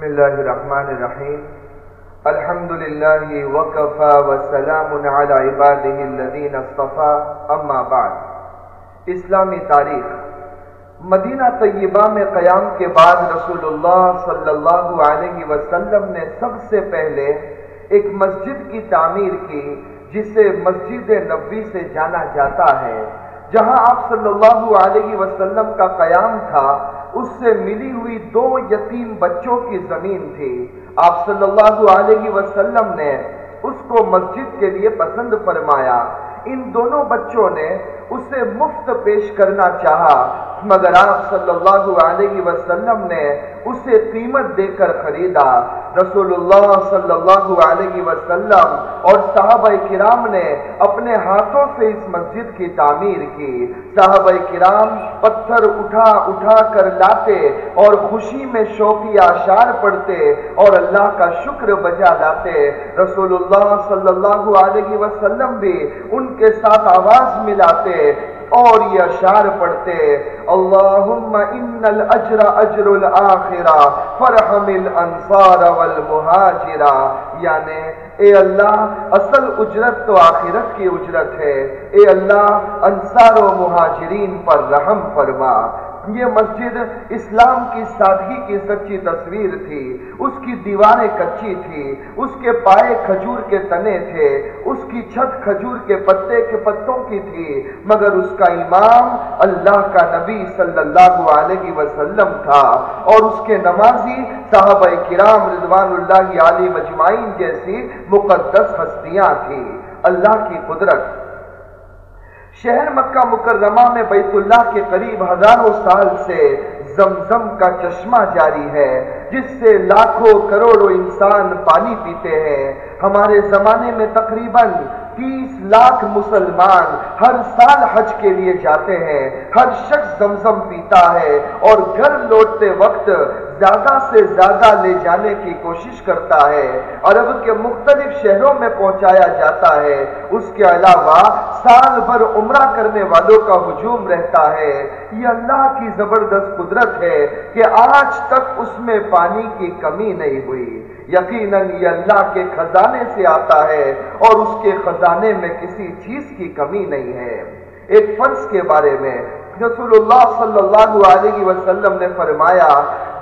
بسم اللہ الرحمن الرحیم۔ الحمد للہ وکفا وسلام علی عبادہ الذین اصطفا، اما بعد۔ اسلامی تاریخ۔ مدینہ طیبہ میں قیام کے بعد رسول اللہ صلی اللہ علیہ وسلم نے سب سے پہلے ایک مسجد کی تعمیر کی، جسے مسجد نبی سے جانا جاتا ہے، جہاں آپ صلی اللہ علیہ وسلم کا قیام تھا۔ اس سے ملی ہوئی دو یتیم بچوں کی زمین تھی۔ آپ صلی اللہ علیہ وسلم نے اس کو مسجد کے لیے پسند فرمایا۔ ان دونوں بچوں نے اسے مفت پیش کرنا چاہا۔ مگر آپ صلی اللہ علیہ وسلم نے اسے قیمت دے کر خریدا۔ رسول اللہ صلی اللہ علیہ وسلم اور صحابہ کرام نے اپنے ہاتھوں سے اس مسجد کی تعمیر کی۔ صحابہ کرام پتھر اٹھا اٹھا کر لاتے اور خوشی میں شوقی اشار پڑھتے اور اللہ کا شکر بجا لاتے۔ رسول اللہ صلی اللہ علیہ وسلم بھی ان کے ساتھ آواز ملاتے۔ اور یہ اشار پڑھتے اللہم ان الاجر اجر الاخرہ فرحم الانصار والمہاجرہ. یعنی اے اللہ، اصل اجرت تو آخرت کی اجرت ہے۔ اے اللہ، انصار و مہاجرین پر رحم فرما۔ یہ مسجد اسلام کی سادگی کی سچی تصویر تھی۔ اس کی دیواریں کچی تھی اس کے پائے کھجور کے تنے تھے، اس کی چھت کھجور کے پتے کے پتوں کی تھی، مگر اس کا امام اللہ کا نبی صلی اللہ علیہ وسلم تھا۔ اور اس کے نمازی صحابہ کرام رضوان اللہ علی مجمعین جیسی مقدس ہستیاں تھیں۔ اللہ کی قدرت شہر مکہ مکرمہ میں بیت اللہ کے قریب ہزاروں سال سے زمزم کا چشمہ جاری ہے، جس سے لاکھوں کروڑوں انسان پانی پیتے ہیں۔ ہمارے زمانے میں تقریباً تیس لاکھ مسلمان ہر سال حج کے لیے جاتے ہیں۔ ہر شخص زمزم پیتا ہے اور گھر لوٹتے وقت زیادہ سے زیادہ لے جانے کی کوشش کرتا ہے عرب کے مختلف شہروں میں پہنچایا جاتا ہے۔ اس کے علاوہ سال بھر عمرہ کرنے والوں کا ہجوم رہتا ہے۔ یہ اللہ کی زبردست قدرت ہے کہ آج تک اس میں پانی کی کمی نہیں ہوئی۔ یقیناً یہ اللہ کے خزانے سے آتا ہے اور اس کے خزانے میں کسی چیز کی کمی نہیں ہے۔ ایک فرض کے بارے میں رسول اللہ صلی اللہ علیہ وسلم نے فرمایا،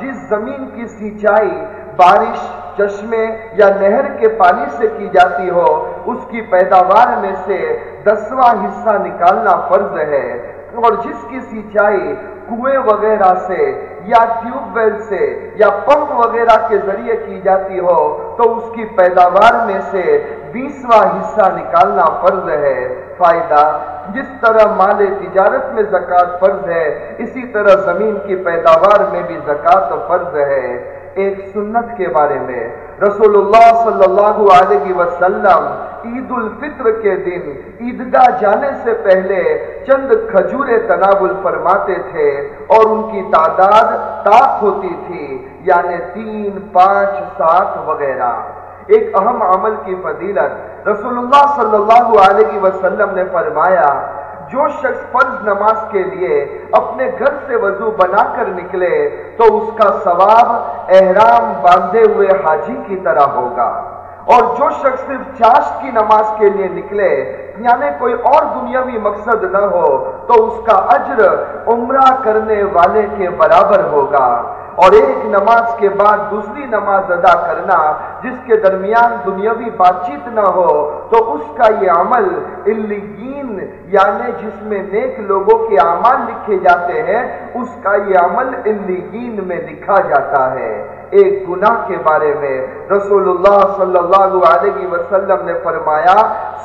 جس زمین کی سینچائی بارش، چشمے یا نہر کے پانی سے کی جاتی ہو، اس کی پیداوار میں سے دسواں حصہ نکالنا فرض ہے۔ اور جس کی سینچائی کنویں وغیرہ سے یا ٹیوب ویل سے یا پمپ وغیرہ کے ذریعے کی جاتی ہو، تو اس کی پیداوار میں سے بیسواں حصہ نکالنا فرض ہے۔ فائدہ جس طرح مال تجارت میں زکوٰۃ فرض ہے، اسی طرح زمین کی پیداوار میں بھی زکوٰۃ فرض ہے۔ ایک سنت کے بارے میں رسول اللہ صلی اللہ علیہ وسلم عید الفطر کے دن عیدگاہ جانے سے پہلے چند کھجورے تناول فرماتے تھے اور ان کی تعداد تاک ہوتی تھی یعنی تین، پانچ، سات وغیرہ۔ ایک اہم عمل کی فضیلت رسول اللہ صلی اللہ علیہ وسلم نے فرمایا، جو شخص فرض نماز کے لیے اپنے گھر سے وضو بنا کر نکلے، تو اس کا ثواب احرام باندھے ہوئے حاجی کی طرح ہوگا۔ اور جو شخص صرف چاشت کی نماز کے لیے نکلے یعنی کوئی اور دنیاوی مقصد نہ ہو، تو اس کا اجر عمرہ کرنے والے کے برابر ہوگا۔ اور ایک نماز کے بعد دوسری نماز ادا کرنا، جس کے درمیان دنیاوی بات چیت نہ ہو، تو اس کا یہ عمل الگین یعنی جس میں نیک لوگوں کے اعمال لکھے جاتے ہیں، اس کا یہ عمل الگین میں لکھا جاتا ہے۔ ایک گناہ کے بارے میں رسول اللہ صلی اللہ علیہ وسلم نے فرمایا،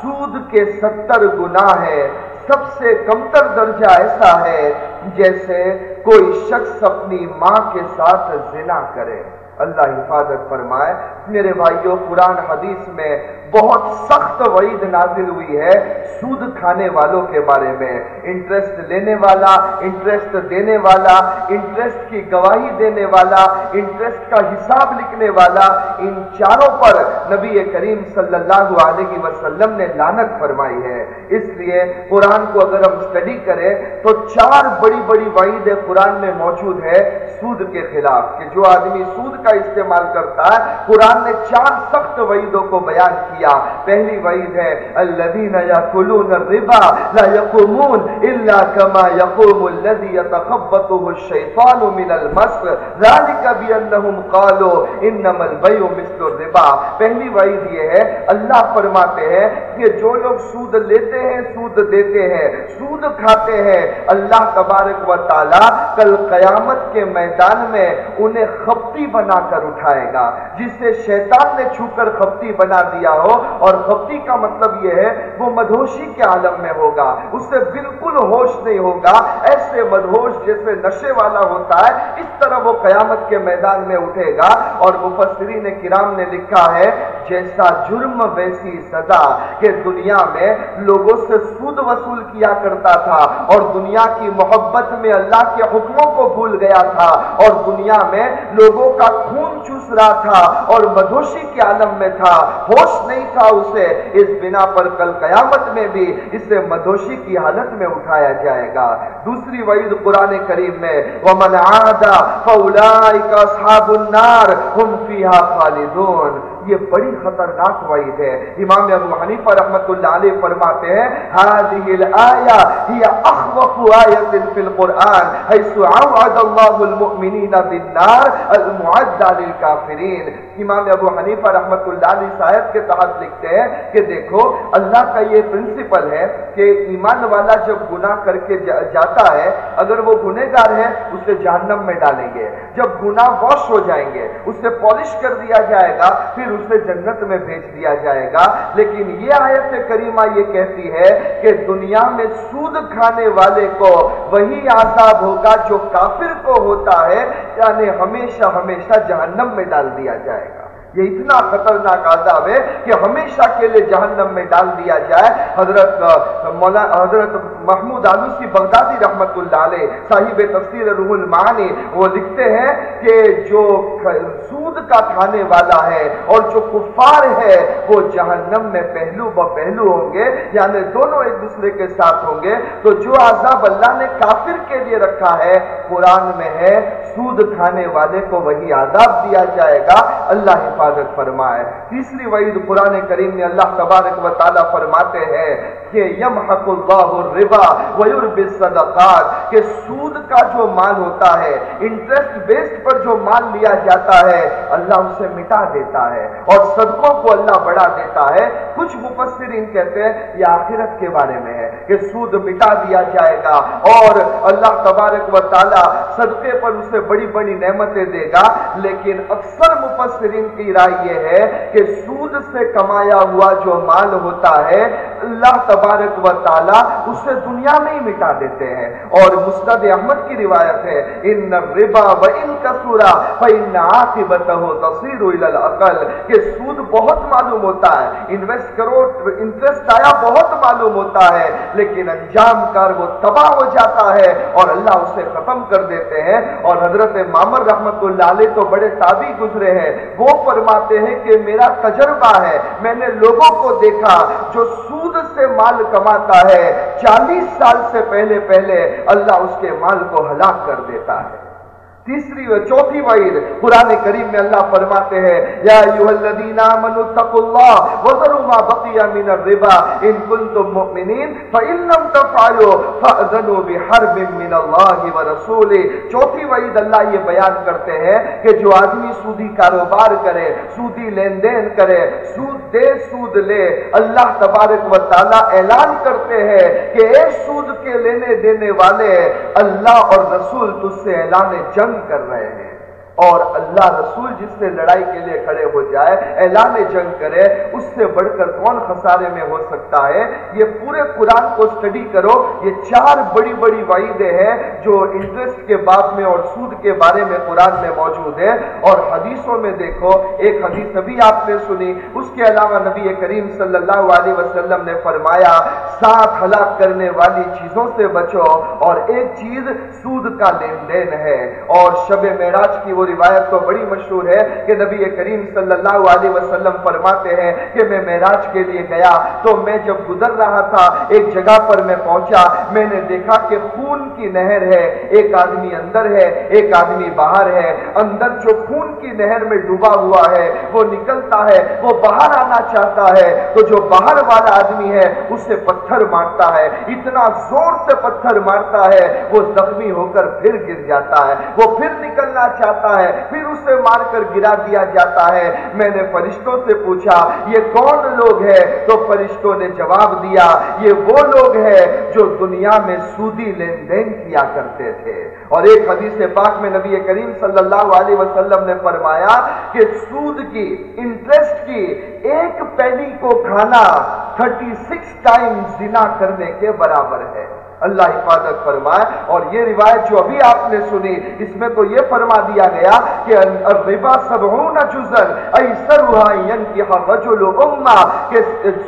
سود کے ستر گناہ ہے سب سے کمتر درجہ ایسا ہے جیسے کوئی شخص اپنی ماں کے ساتھ زنا کرے۔ اللہ حفاظت فرمائے۔ میرے بھائیوں قرآن حدیث میں بہت سخت وعید نازل ہوئی ہے سود کھانے والوں کے بارے میں۔ انٹرسٹ لینے والا، انٹرسٹ دینے والا، انٹرسٹ کی گواہی دینے والا، انٹرسٹ کا حساب لکھنے والا، ان چاروں پر نبی کریم صلی اللہ علیہ وسلم نے لانت فرمائی ہے۔ اس لیے قرآن کو اگر ہم اسٹڈی کریں تو چار بڑی بڑی وعید قرآن میں موجود ہے سود کے خلاف کہ جو آدمی سود کا استعمال کرتا ہے۔ قرآن نے چار سخت وعیدوں کو بیان کیا۔ پہلی وعید ہے، الذین یاکلون الربا لا یقومون الا كما يقوم الذي يتخبطه الشیطان من المس۔ ذلك بانهم قالوا انما البيع مثل الربا۔ پہلی وعید یہ ہے، اللہ فرماتے ہیں کہ جو لوگ سود لیتے ہیں، سود دیتے ہیں۔ سود سود کھاتے ہیں۔ اللہ تبارک و تعالی کل قیامت کے میدان میں انہیں خپتی بنا کر اٹھائے گا۔ جس سے شیطان نے چھو کر خپتی بنا دیا ہو، اور خپتی کا مطلب یہ ہے، وہ مدھوشی کے عالم میں ہوگا۔ اس سے بالکل ہوش نہیں ہوگا۔ ایسے مدھوش جیسے نشے والا ہوتا ہے، اس طرح وہ قیامت کے میدان میں اٹھے گا۔ اور مفسرین کرام نے لکھا ہے، جیسا جرم ویسی سزا کہ دنیا میں لوگوں سے سود وصول کیا کرتا تھا اور دنیا کی محبت میں اللہ کے حکموں کو بھول گیا تھا اور دنیا میں لوگوں کا خون چوس رہا تھا اور مدوشی کے عالم میں تھا۔ ہوش نہیں تھا اسے۔ اس بنا پر کل قیامت میں بھی اسے مدوشی کی حالت میں اٹھایا جائے گا۔ دوسری وعید قرآن کریم میں، وَمَنْ عَادَ فَأُولَئِكَ أَصْحَابُ النَّارِ هُمْ فِيهَا خَالِدُونَ۔ یہ بڑی خطرناک وعید ہے۔ امام ابو حنیفہ رحمت اللہ علیہ فرماتے ہیں هذه الايه هي اخوف ايه في القران حيث عوض الله المؤمنين بالنار المعدة للكافرين امام ابو حنیفہ رحمت اللہ علیہ صاحب کے تحت لکھتے ہیں کہ دیکھو، اللہ کا یہ پرنسپل ہے کہ ایمان والا جب گناہ کر کے جاتا ہے، اگر وہ گنہگار ہے، اسے جہنم میں ڈالیں گے۔ جب گناہ واش ہو جائیں گے اسے پالش کر دیا جائے گا، پھر اسے جنت میں بھیج دیا جائے گا۔ لیکن یہ آیت کریمہ یہ کہتی ہے کہ دنیا میں سود کھانے والے کو وہی عذاب ہوگا جو کافر کو ہوتا ہے یعنی ہمیشہ ہمیشہ جہنم میں ڈال دیا جائے گا۔ یہ اتنا خطرناک عذاب ہے کہ ہمیشہ کے لیے جہنم میں ڈال دیا جائے۔ حضرت مولا، حضرت محمود آلوسی بغدادی رحمت اللہ علیہ، صاحب تفسیر روح المعانی، وہ لکھتے ہیں کہ جو سود کا کھانے والا ہے اور جو کفار ہے، وہ جہنم میں پہلو ب پہلو ہوں گے یعنی دونوں ایک دوسرے کے ساتھ ہوں گے۔ تو جو عذاب اللہ نے کافر کے لیے رکھا ہے، قرآن میں ہے، سود کھانے والے کو وہی عذاب دیا جائے گا۔ اللہ حفاظت فرمائے۔ تیسری وعید قرآن کریم میں اللہ تبارک و تعالیٰ فرماتے ہیں کہ یمحق اللہ الربا ویرب الصدقات، کہ سود کا جو مال ہوتا ہے انٹرسٹ بیسڈ پر جو مال لیا جاتا ہے، اللہ اسے مٹا دیتا ہے اور صدقوں کو اللہ بڑھا دیتا ہے۔ کچھ مفسرین کہتے ہیں یہ آخرت کے بارے میں ہے کہ سود مٹا دیا جائے گا اور اللہ تبارک و تعالی صدقے پر اسے بڑی بڑی نعمتیں دے گا۔ لیکن اکثر مفسرین کی رائے یہ ہے کہ سود سے کمایا ہوا جو مال ہوتا ہے اللہ تبارک و تعالی اسے دنیا میں ہی مٹا دیتے ہیں۔ اور مستد احمد کی روایت ہے، ان ربا و ان کسورا فإن عاقبته تصير الى العقل کہ سود بہت معلوم ہوتا ہے، انویسٹ کرو انٹرسٹ آیا بہت معلوم ہوتا ہے، لیکن انجام کار وہ تباہ ہو جاتا ہے اور اللہ اسے ختم کر دیتے ہیں۔ اور حضرت مامر رحمت اللہ علیہ تو بڑے تابی گزرے ہیں۔ وہ فرماتے ہیں کہ میرا تجربہ ہے، میں نے لوگوں کو دیکھا جو سود سے مال کماتا ہے، چالیس سال سے پہلے پہلے اللہ اس کے مال کو ہلاک کر دیتا ہے۔ تیسری و چوتھی وعید قرآن کریم میں اللہ فرماتے ہیں، یا ایوہ الذین آمنوا اتقوا اللہ وذروا ما بقی من الربا ان کنتم مؤمنین فإن لم تفعلوا فأذنوا بحرب من اللہ ورسول چوتھی وعید اللہ یہ بیان کرتے ہیں کہ جو آدمی سودی کاروبار کرے، سودی لین دین کرے، سود دے، سود لے۔ اللہ تبارک و تعالی اعلان کرتے ہیں کہ اے سود کے لینے دینے والے، اللہ اور رسول تجھ سے اعلان جنگ جنگ کر رہے ہیں۔ اور اللہ رسول جس سے لڑائی کے لیے کھڑے ہو جائے، اعلان جنگ کرے، اس سے بڑھ کر کون خسارے میں ہو سکتا ہے؟ یہ پورے قرآن کو سٹڈی کرو۔ یہ چار بڑی بڑی وعیدیں ہیں جو انٹرسٹ کے باب میں اور سود کے بارے میں قرآن میں موجود ہے اور حدیثوں میں دیکھو، ایک حدیث ابھی آپ نے سنی، اس کے علاوہ نبی کریم صلی اللہ علیہ وسلم نے فرمایا ساتھ ہلاک کرنے والی چیزوں سے بچو اور ایک چیز سود کا لین دین ہے۔ اور شب معراج کی وہ روایت تو بڑی مشہور ہے کہ نبی کریم صلی اللہ علیہ وسلم فرماتے ہیں کہ میں معراج کے لیے گیا تو میں جب گزر رہا تھا، ایک جگہ پر میں پہنچا، میں نے دیکھا کہ خون کی نہر ہے۔ ایک آدمی اندر ہے، ایک آدمی باہر ہے۔ اندر جو خون کی نہر میں ڈوبا ہوا ہے، وہ نکلتا ہے، وہ باہر آنا چاہتا ہے۔ تو جو باہر والا آدمی ہے، اسے پتھر مارتا ہے، اتنا زور سے پتھر مارتا ہے، وہ زخمی ہو کر پھر گر جاتا ہے، وہ پھر نکلنا چاہتا ہے، پھر اسے مار کر گرا دیا جاتا ہے۔ میں نے فرشتوں سے پوچھا، یہ کون لوگ ہے تو فرشتوں نے جواب دیا، یہ وہ لوگ ہیں جو دنیا میں سودی لین دین کیا کرتے تھے۔ اور ایک حدیث پاک میں نبی کریم صلی اللہ علیہ وسلم نے فرمایا کہ سود کی، انٹرسٹ کی، ایک پینی کو کھانا تھرٹی سکس ٹائم زنا کرنے کے برابر ہے۔ اللہ حفاظت فرمائے اور یہ روایت جو ابھی آپ نے سنی، اس میں تو یہ فرما دیا گیا کہ سبعون جزن ایسرها رجل کہ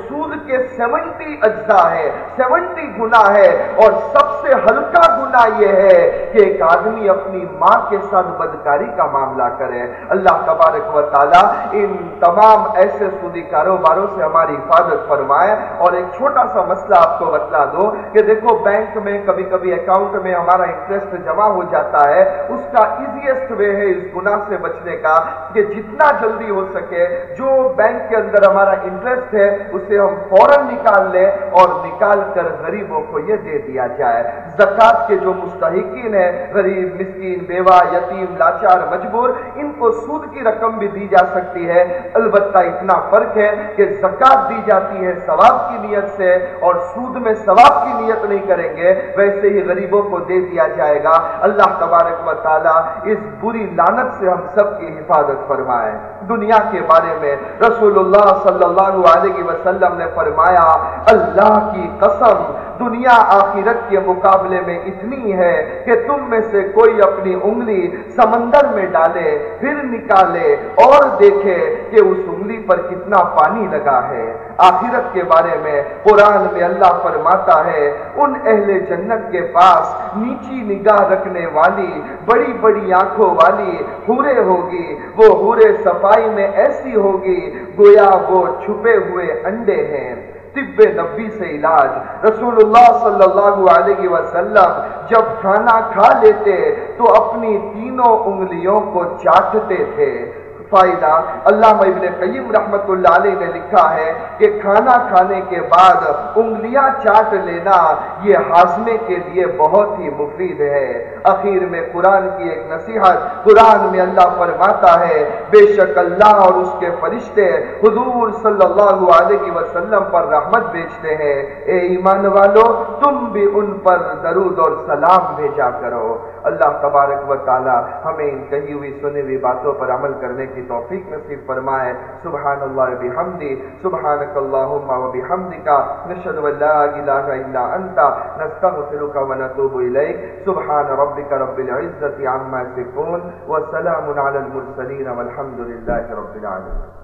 سود کے سیونٹی اجزاء ہے سیونٹی گناہ ہے اور سب سے ہلکا گناہ یہ ہے کہ ایک آدمی اپنی ماں کے ساتھ بدکاری کا معاملہ کرے۔ اللہ تبارک و تعالی ان تمام ایسے سودی کاروباروں سے ہماری حفاظت فرمائے۔ اور ایک چھوٹا سا مسئلہ آپ کو بتلا دو کہ دیکھو، بینک بینک میں، کبھی کبھی اکاؤنٹ میں ہمارا انٹرسٹ جمع ہو جاتا ہے، اس کا ایزیسٹ وے ہے اس گناہ سے بچنے کا کہ جتنا جلدی ہو سکے، جو بینک کے اندر ہمارا انٹرسٹ ہے، اسے ہم فوراً نکال لیں اور نکال کر غریبوں کو یہ دے دیا جائے۔ زکات کے جو مستحقین ہیں، غریب، مسکین، بیوہ، یتیم، لاچار، مجبور، ان کو سود کی رقم بھی دی جا سکتی ہے۔ البتہ اتنا فرق ہے کہ زکات دی جاتی ہے ثواب کی نیت سے اور سود میں ثواب کی نیت نہیں کریں گے ویسے ہی غریبوں کو دے دیا جائے گا۔ اللہ تبارک و تعالی اس بری لانت سے ہم سب کی حفاظت فرمائے۔ دنیا کے بارے میں رسول اللہ صلی اللہ علیہ وسلم نے فرمایا، اللہ کی قسم دنیا آخرت کے مقابلے میں اتنی ہے کہ تم میں سے کوئی اپنی انگلی سمندر میں ڈالے، پھر نکالے اور دیکھے کہ اس انگلی پر کتنا پانی لگا ہے۔ آخرت کے بارے میں قرآن میں اللہ فرماتا ہے، ان اہل جنت کے پاس نیچی نگاہ رکھنے والی، بڑی بڑی آنکھوں والی ہورے ہوگی۔ وہ ہورے صفائی میں ایسی ہوگی، گویا وہ چھپے ہوئے انڈے ہیں۔ طب نبی سے علاج۔ رسول اللہ صلی اللہ علیہ وسلم جب کھانا کھا لیتے تو اپنی تینوں انگلیوں کو چاٹتے تھے۔ فائدہ اللہ ابن قیم رحمت اللہ علیہ نے لکھا ہے کہ کھانا کھانے کے بعد انگلیاں چاٹ لینا یہ ہاضمے کے لیے بہت ہی مفید ہے۔ اخیر میں قرآن کی ایک نصیحت قرآن میں اللہ فرماتا ہے، بے شک اللہ اور اس کے فرشتے حضور صلی اللہ علیہ وسلم پر رحمت بیچتے ہیں۔ اے ایمان والو، تم بھی ان پر درود اور سلام بھیجا کرو۔ اللہ تبارک و تعالی ہمیں ان کہی ہوئی سنی ہوئی باتوں پر عمل کرنے کی توفیق نصیب فرمائے۔ سبحان اللہ بحمدی سبحانک اللہم و بحمدکا نشہد و لا الہ الا انتا نستغفرک و نتوب الیک۔ سبحان ربک رب العزت عما سکون و سلام علی المرسلین والحمد للہ رب العالمين